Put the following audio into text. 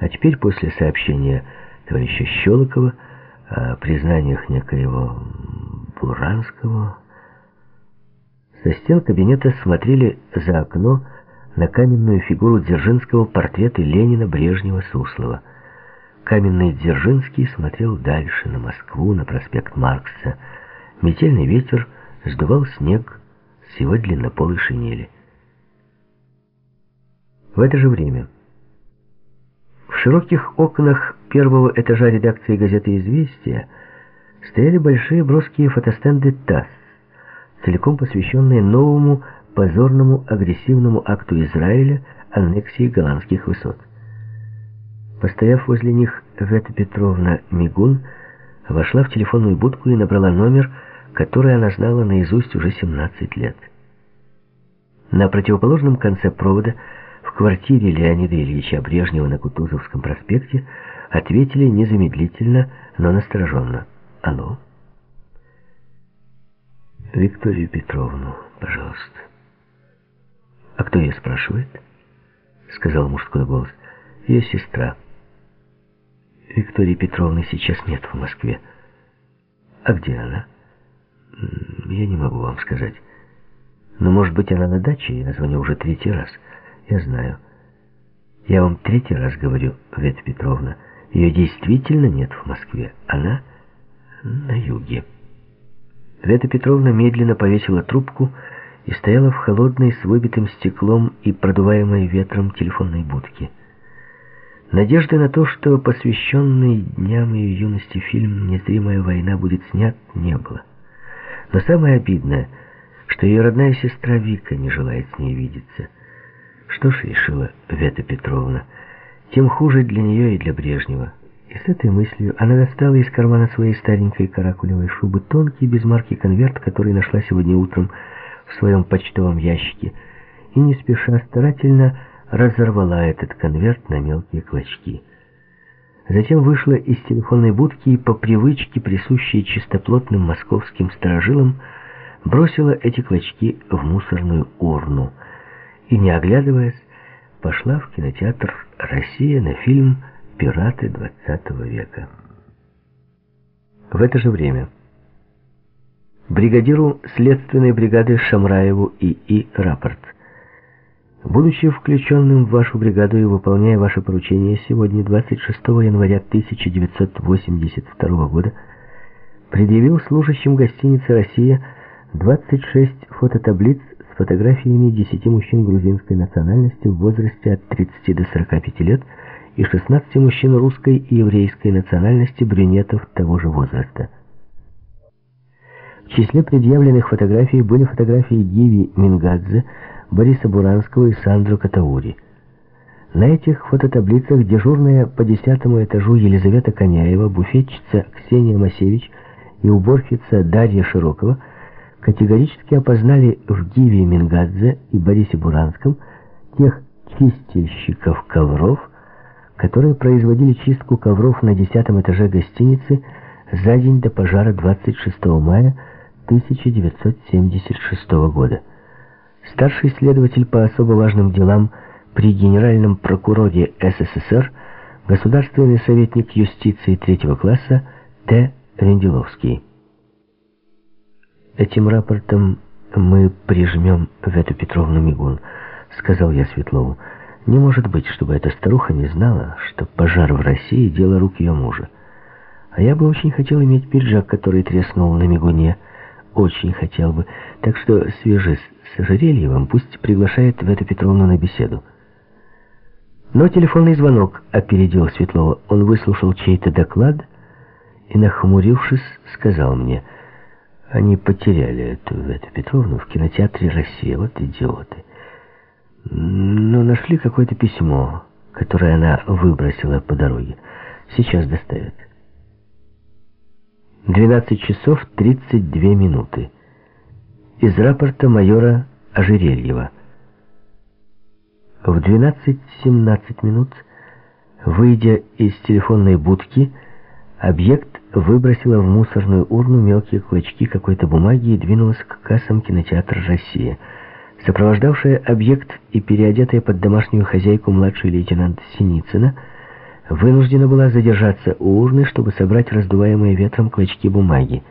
А теперь после сообщения товарища Щелокова о признаниях некоего Буранского... Со стен кабинета смотрели за окно на каменную фигуру Дзержинского портреты Ленина, Брежнева, Суслова. Каменный Дзержинский смотрел дальше, на Москву, на проспект Маркса. Метельный ветер сдувал снег с его длиннополой шинели. В это же время в широких окнах первого этажа редакции газеты «Известия» стояли большие броские фотостенды ТАСС, целиком посвященные новому позорному агрессивному акту Израиля аннексии голландских высот. Постояв возле них, Вета Петровна Мигун вошла в телефонную будку и набрала номер, который она знала наизусть уже 17 лет. На противоположном конце провода, квартире Леонида Ильича Брежнева на Кутузовском проспекте, ответили незамедлительно, но настороженно. «Алло?» Викторию Петровну, пожалуйста. А кто ее спрашивает? Сказал мужской голос. Ее сестра. Виктории Петровны сейчас нет в Москве. А где она? Я не могу вам сказать. Но, может быть, она на даче? Я звоню уже третий раз. Я знаю. Я вам третий раз говорю, Вета Петровна, ее действительно нет в Москве. Она на юге. Вета Петровна медленно повесила трубку и стояла в холодной с выбитым стеклом и продуваемой ветром телефонной будке. Надежды на то, что посвященный дням ее юности фильм «Незримая война» будет снят, не было. Но самое обидное, что ее родная сестра Вика не желает с ней видеться. Что ж, решила Вета Петровна, тем хуже для нее и для Брежнева. И с этой мыслью она достала из кармана своей старенькой каракулевой шубы тонкий без марки конверт, который нашла сегодня утром в своем почтовом ящике, и не спеша старательно разорвала этот конверт на мелкие клочки. Затем вышла из телефонной будки и по привычке, присущей чистоплотным московским сторожилам, бросила эти клочки в мусорную урну и, не оглядываясь, пошла в кинотеатр «Россия» на фильм пираты XX века. В это же время бригадиру следственной бригады Шамраеву и И. рапорт. Будучи включенным в вашу бригаду и выполняя ваше поручение сегодня, 26 января 1982 года, предъявил служащим гостиницы «Россия» 26 фототаблиц фотографиями 10 мужчин грузинской национальности в возрасте от 30 до 45 лет, и 16 мужчин русской и еврейской национальности брюнетов того же возраста. В числе предъявленных фотографий были фотографии Гиви Мингадзе, Бориса Буранского и Сандру Катаури. На этих фототаблицах дежурная по десятому этажу Елизавета Коняева, буфетчица Ксения Масевич и уборщица Дарья Широкова категорически опознали в Гиве Мингадзе и Борисе Буранском тех чистильщиков ковров, которые производили чистку ковров на десятом этаже гостиницы за день до пожара 26 мая 1976 года. Старший следователь по особо важным делам при Генеральном прокуроре СССР, государственный советник юстиции третьего класса Т. Венделовский. «Этим рапортом мы прижмем Вету Петровну Мигун», — сказал я Светлову. Не может быть, чтобы эта старуха не знала, что пожар в России — дело рук ее мужа. А я бы очень хотел иметь пиджак, который треснул на мигуне. Очень хотел бы. Так что свяжись с Ожерельевым, пусть приглашает Вету Петровну на беседу. Но телефонный звонок опередил Светлова. Он выслушал чей-то доклад и, нахмурившись, сказал мне, они потеряли эту Вету Петровну в кинотеатре «Россия». Вот идиоты. Но нашли какое-то письмо, которое она выбросила по дороге. Сейчас доставят. 12 часов 32 минуты. Из рапорта майора Ожерельева. В 12.17 минут, выйдя из телефонной будки, объект выбросила в мусорную урну мелкие клочки какой-то бумаги и двинулась к кассам кинотеатра «Россия». Сопровождавшая объект и переодетая под домашнюю хозяйку младший лейтенант Синицына вынуждена была задержаться у урны, чтобы собрать раздуваемые ветром клочки бумаги.